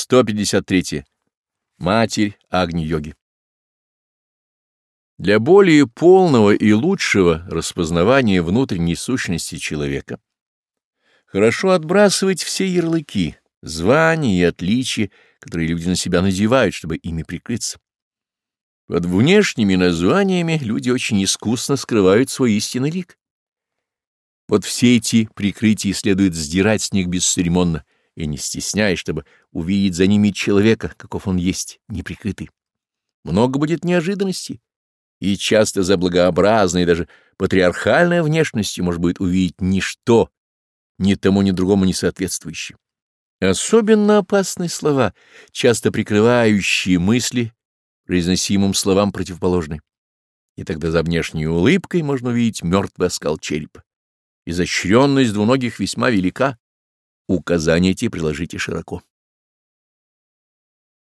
153. Матерь Агни-йоги. Для более полного и лучшего распознавания внутренней сущности человека хорошо отбрасывать все ярлыки, звания и отличия, которые люди на себя надевают, чтобы ими прикрыться. Под внешними названиями люди очень искусно скрывают свой истинный лик. Вот все эти прикрытия следует сдирать с них бесцеремонно, и не стесняясь, чтобы увидеть за ними человека, каков он есть, неприкрытый. Много будет неожиданностей, и часто за благообразной, даже патриархальной внешностью может быть увидеть ничто, ни тому, ни другому не соответствующее. Особенно опасны слова, часто прикрывающие мысли, произносимым словам противоположные. И тогда за внешней улыбкой можно увидеть мертвый оскал черепа. Изощренность двуногих весьма велика, указания те приложите широко.